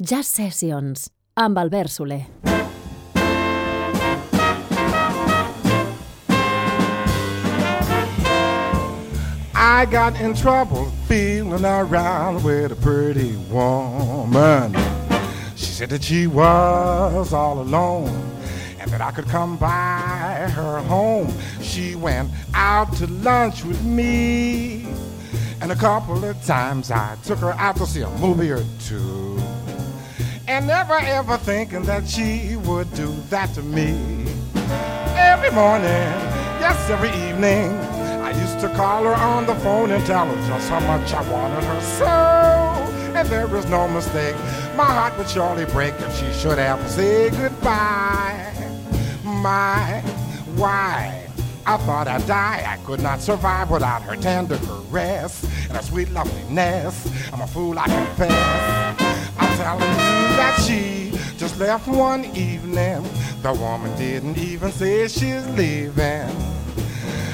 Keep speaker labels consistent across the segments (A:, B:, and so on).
A: Jazz Sessions amb Albert Solé.
B: I got in trouble feeling around with a pretty woman. She said that she was all alone and that I could come by her home. She went out to lunch with me. And a couple of times I took her out to see a movie or two. And never ever thinking that she would do that to me. Every morning, yes, every evening, I used to call her on the phone and tell her just how much I wanted her so. And there is no mistake, my heart would surely break if she should ever say goodbye. My, why? I thought I'd die. I could not survive without her tender caress and her sweet loveliness. I'm a fool, I confess. Telling you that she just left one evening. The woman didn't even say she's leaving.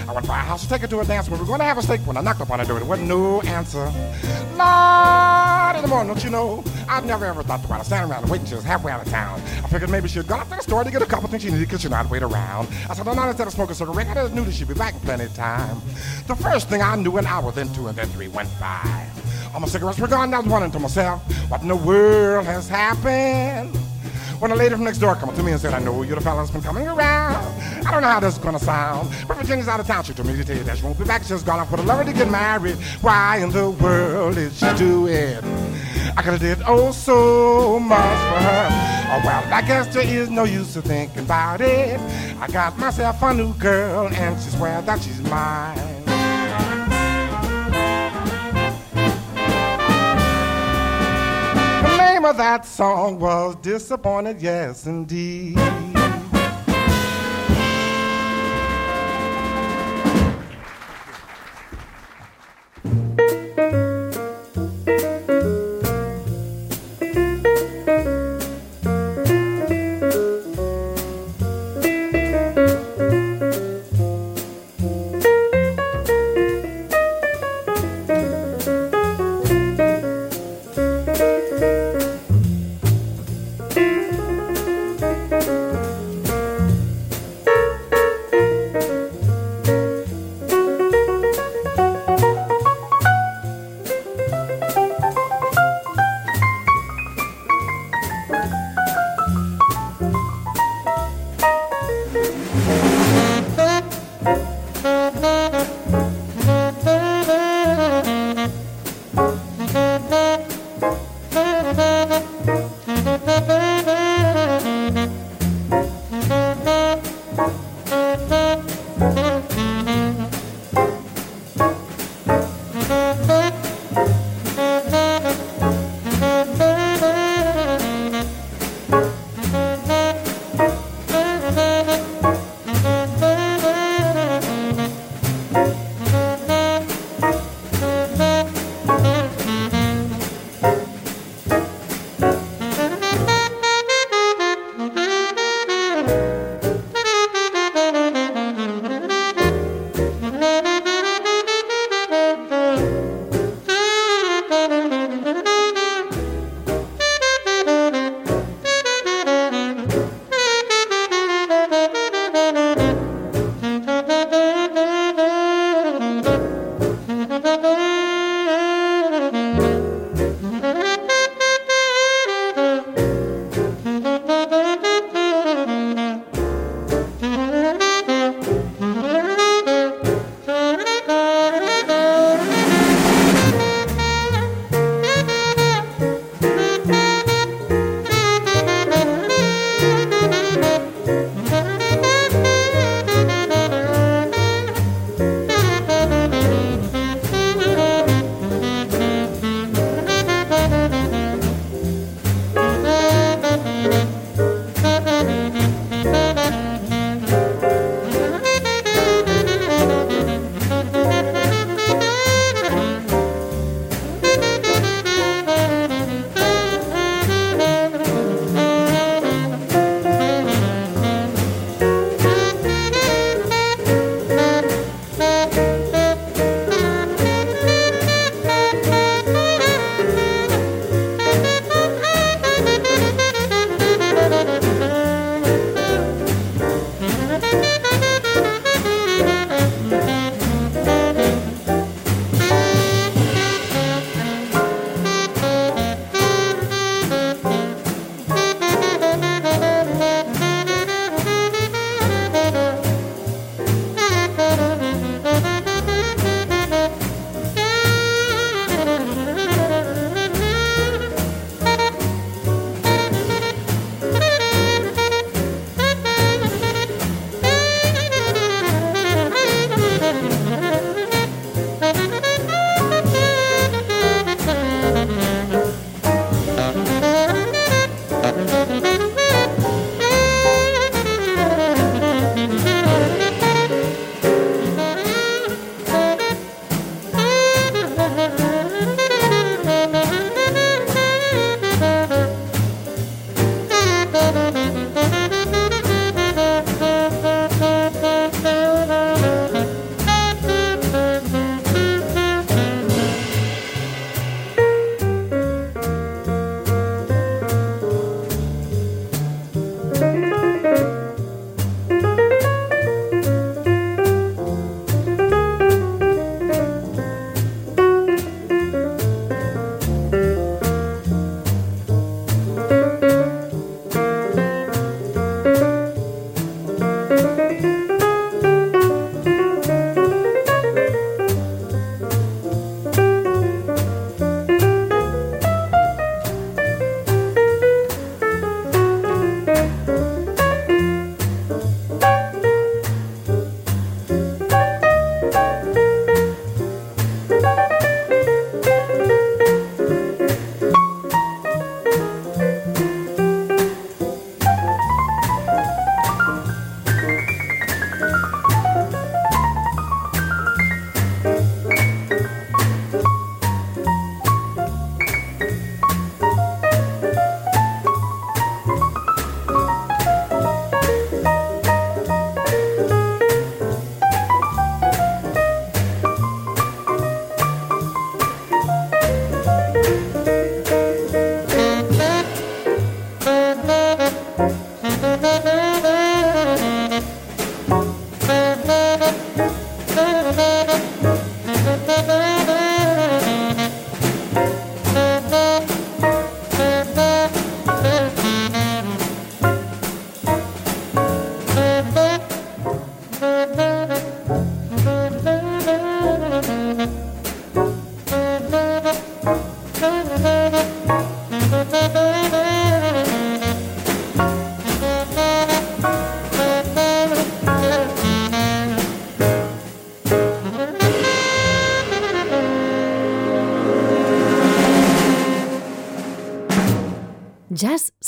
B: I went by her house to take her to a dance. We were going to have a steak when I knocked up on her door. There wasn't no answer. Lord, in the morning, don't you know? I've never ever thought about her standing around and waiting she was halfway out of town. I figured maybe she'd gone up to the store to get a couple things she needed because she knew how to wait around. I said, no, not instead of smoking cigarette. I just knew that she'd be back in plenty of time. The first thing I knew, an hour, then two, and then three went by. All my cigarettes were gone. I was wondering to myself, what in the world has happened? When a lady from next door came up to me and said, I know you're the fella that's been coming around. I don't know how this is gonna sound, but Virginia's out of town. She told me to tell you that she won't be back. She's gone off with a lover to get married. Why in the world did she do it? I could have did oh so much for her. Oh well, I guess there is no use to thinking about it. I got myself a new girl and she swears that she's mine. Of that song was Disappointed, yes indeed.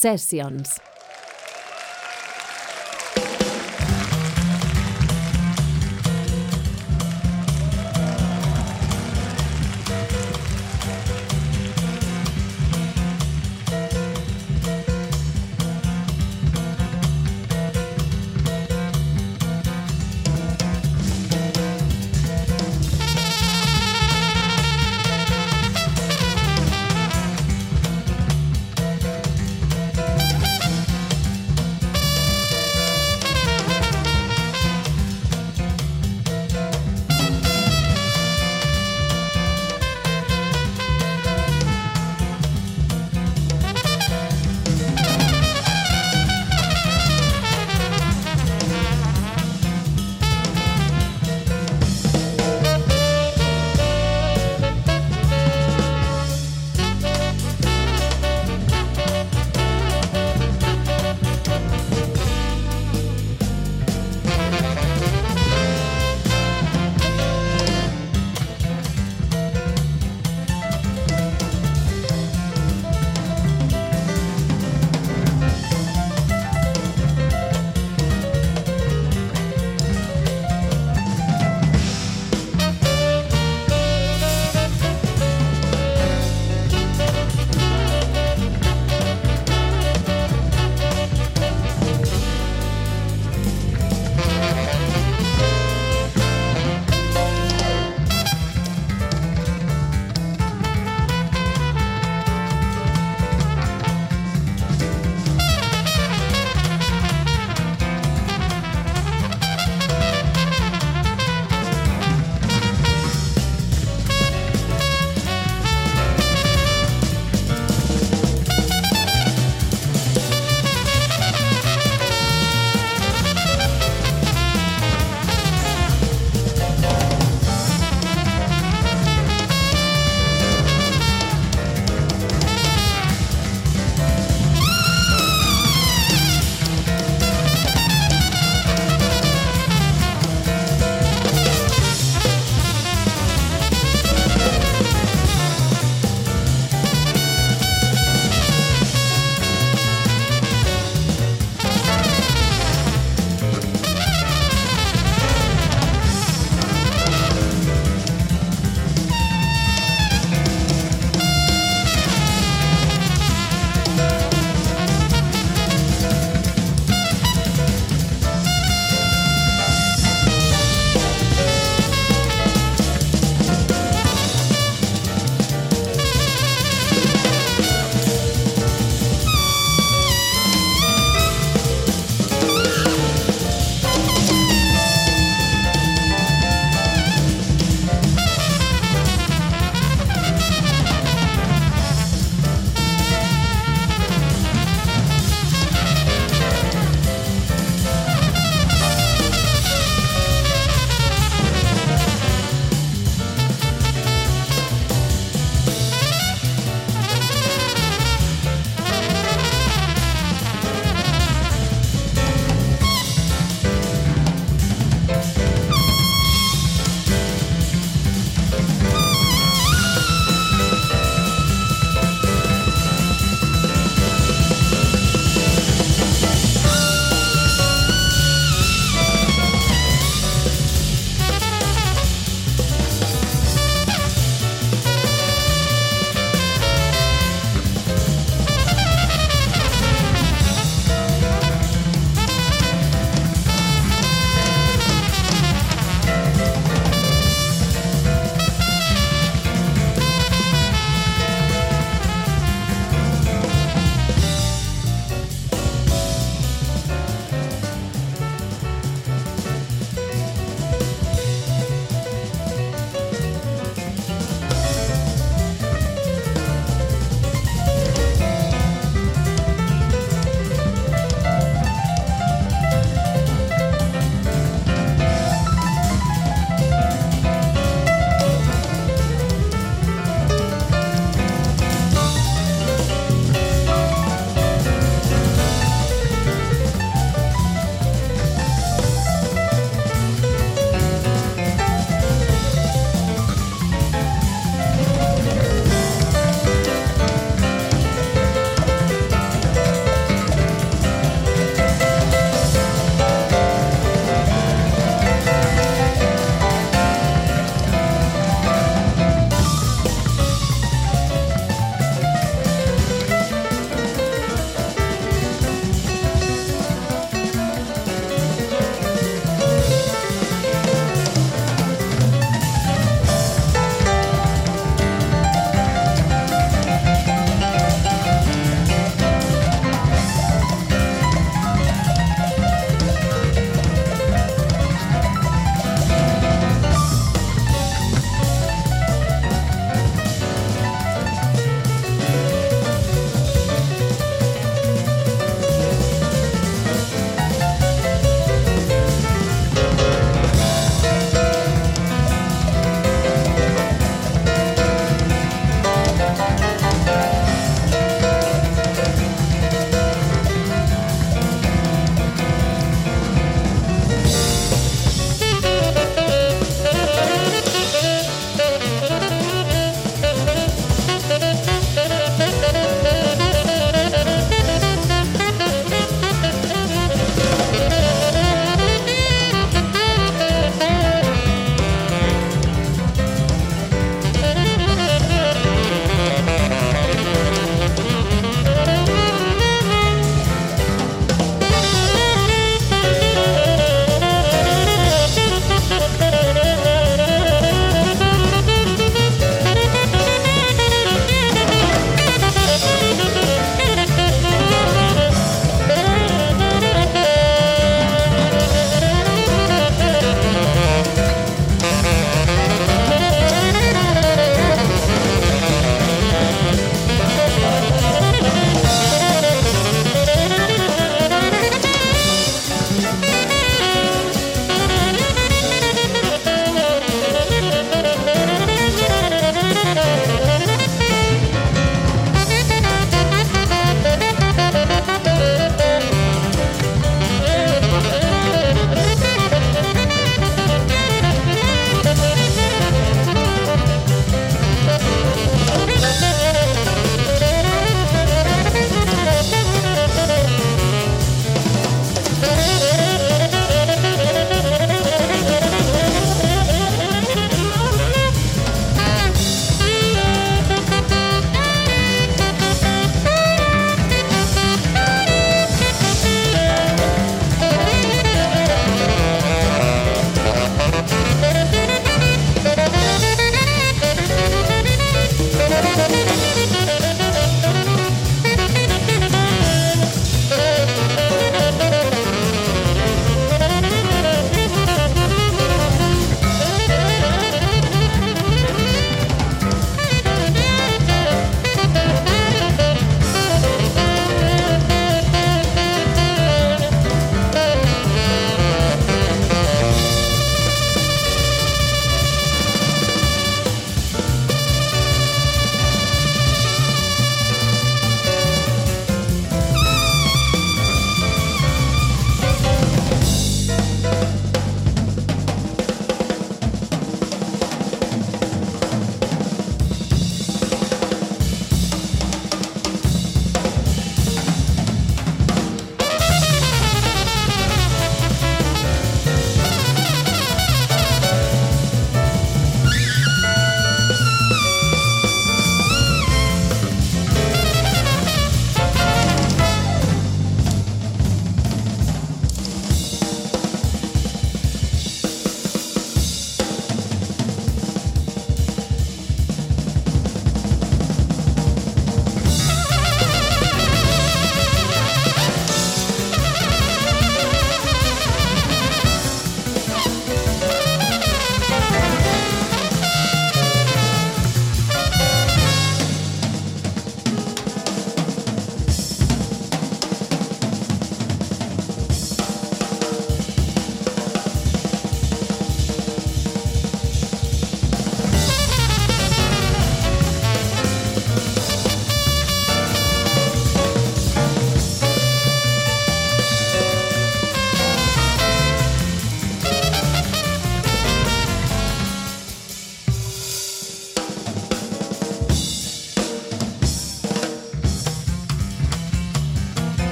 A: Sessions.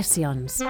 A: Jazz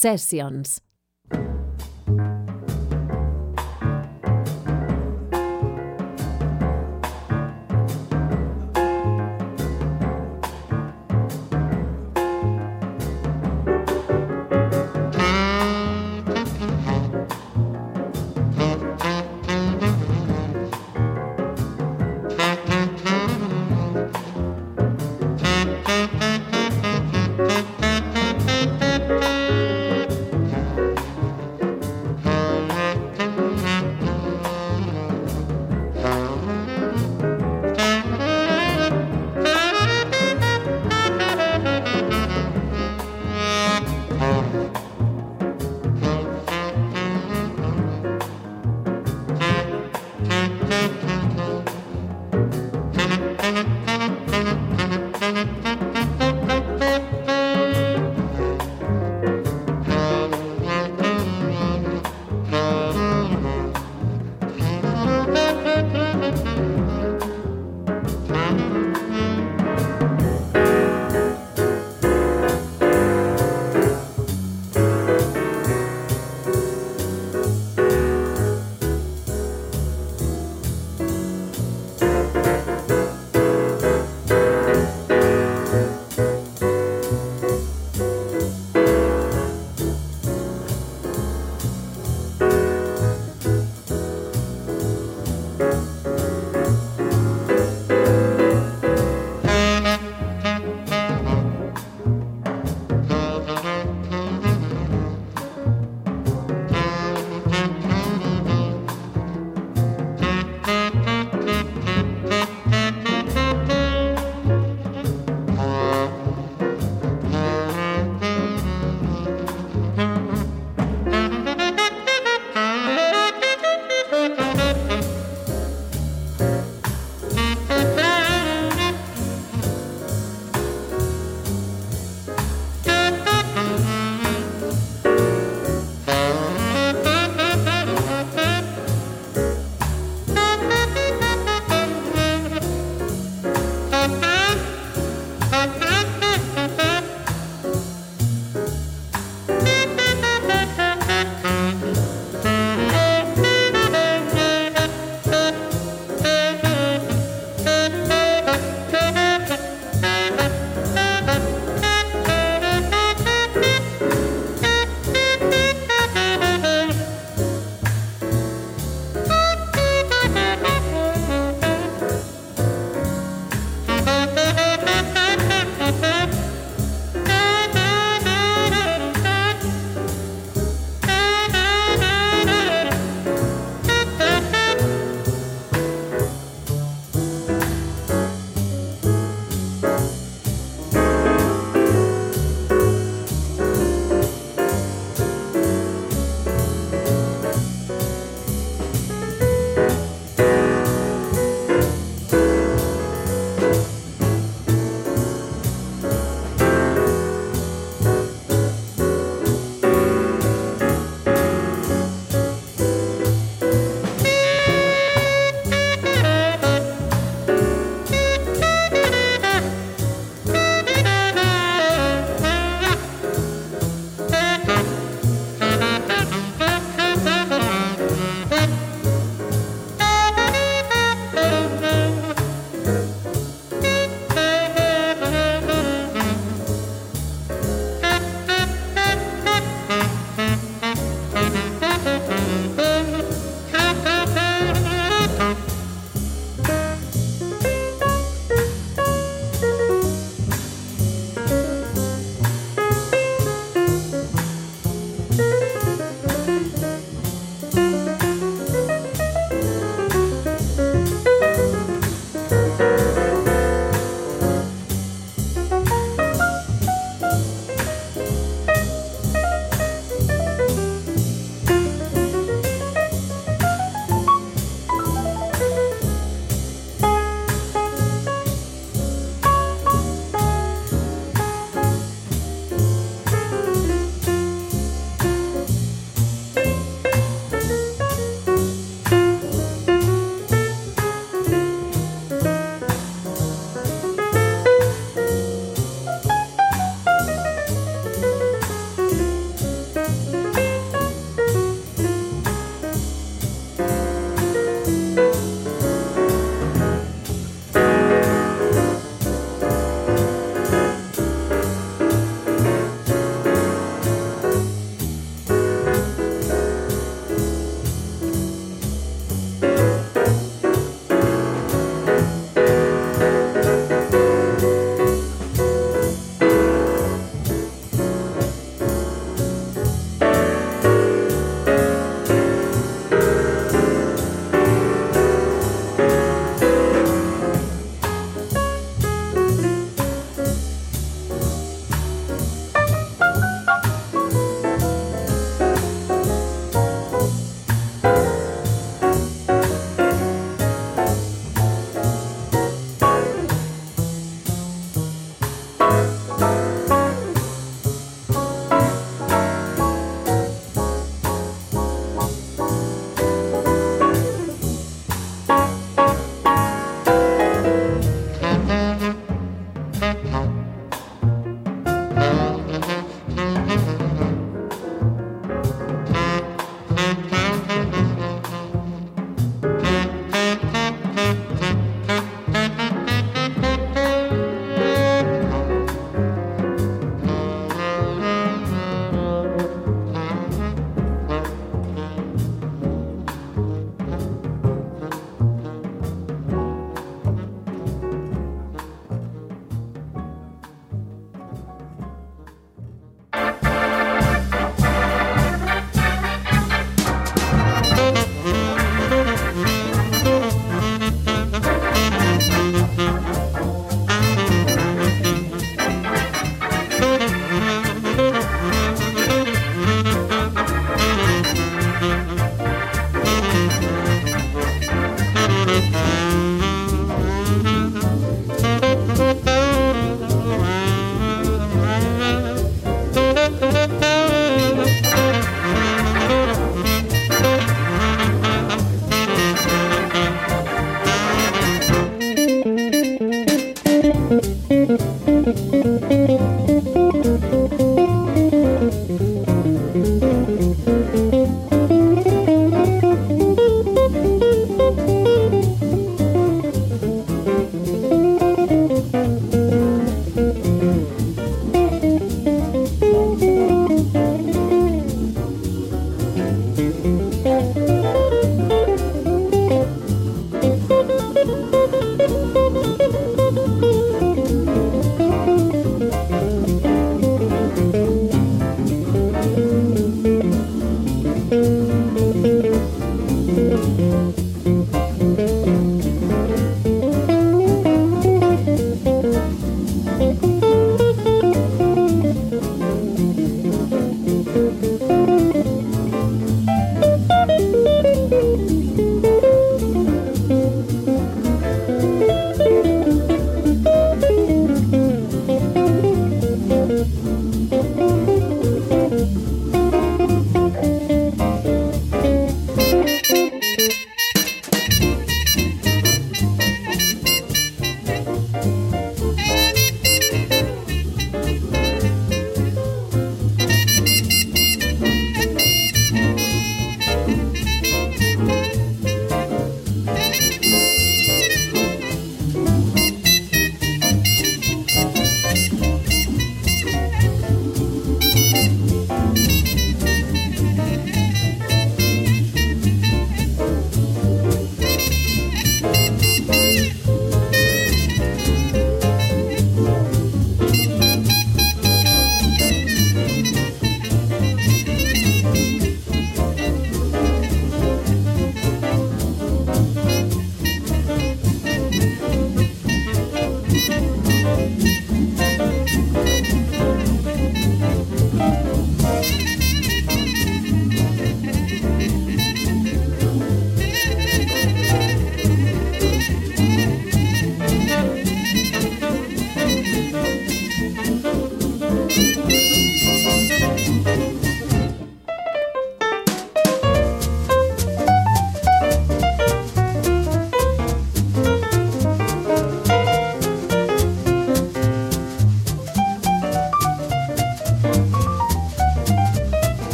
A: Sessions.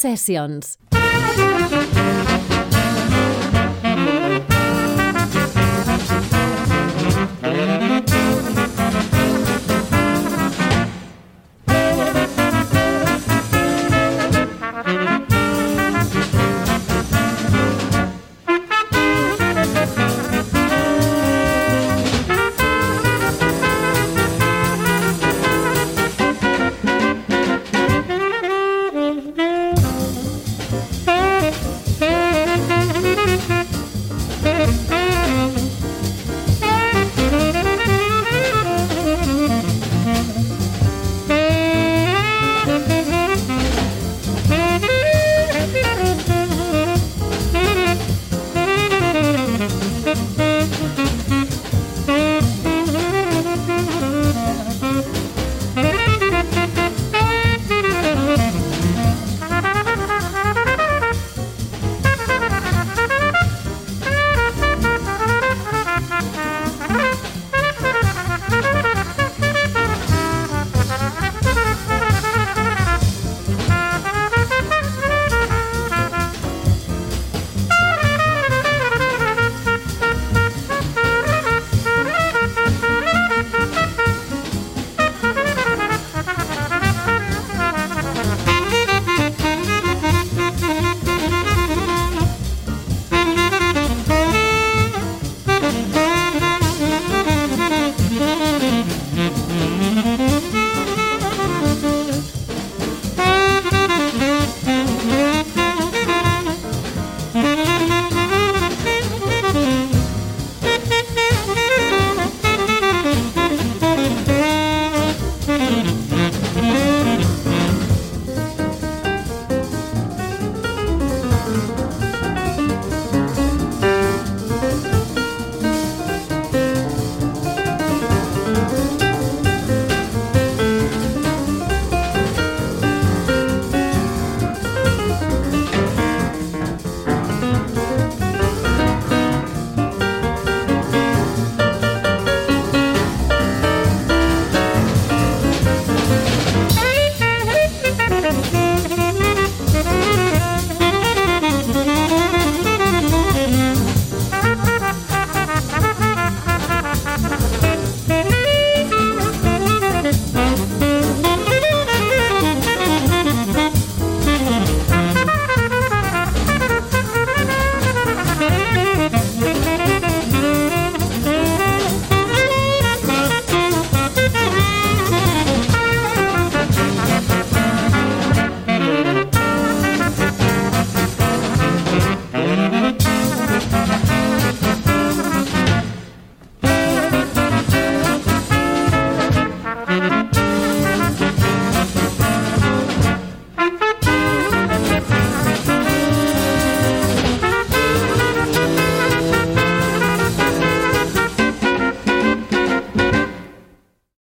A: Sessions.